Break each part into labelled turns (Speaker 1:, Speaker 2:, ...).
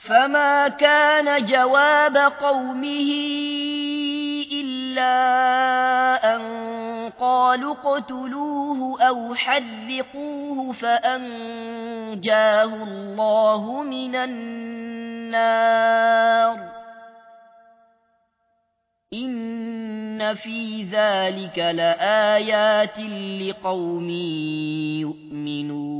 Speaker 1: فما كان جواب قومه إلا أن قالوا اقتلوه أو حذقوه فأنجاه الله من النار إن في ذلك لآيات لقوم يؤمنون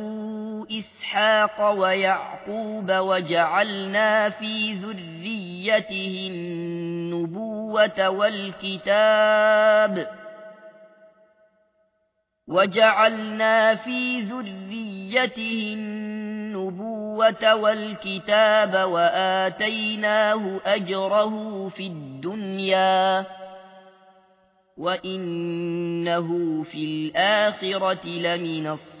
Speaker 1: إسحاق ويعقوب وجعلنا في ذريته النبوة والكتاب وجعلنا في ذريته النبوة والكتاب وآتيناه أجره في الدنيا وإنه في الآخرة لمن الصالحين